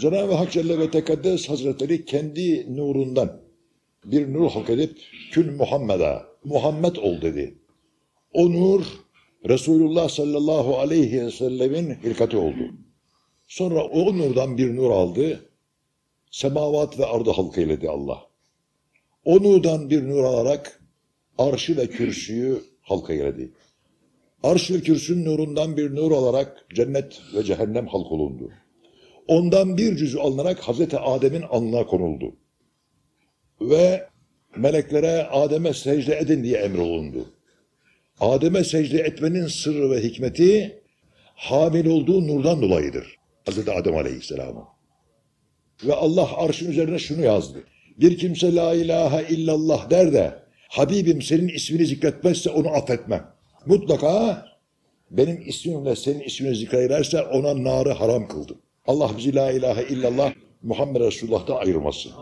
Cenab-ı Hak Celle ve Tekaddes Hazretleri kendi nurundan bir nur halk edip kün Muhammed'a, Muhammed ol dedi. O nur Resulullah sallallahu aleyhi ve sellemin hilkati oldu. Sonra o nurdan bir nur aldı. Semavat ve ardı halk eyledi Allah. O nurdan bir nur alarak arşı ve kürsüyü halk eyledi. Arş ve kürsünün nurundan bir nur alarak cennet ve cehennem halk olundu. Ondan bir cüzü alınarak Hazreti Adem'in alnına konuldu. Ve meleklere Adem'e secde edin diye emrolundu. Adem'e secde etmenin sırrı ve hikmeti hamil olduğu nurdan dolayıdır. Hazreti Adem Aleyhisselam'ın. Ve Allah arşın üzerine şunu yazdı. Bir kimse la ilahe illallah der de Habibim senin ismini zikretmezse onu affetmem. Mutlaka benim ismimle senin ismini zikrederse ona narı haram kıldım. Allah bizi la ilahe illallah Muhammed Resulullah'ta ayırmasın.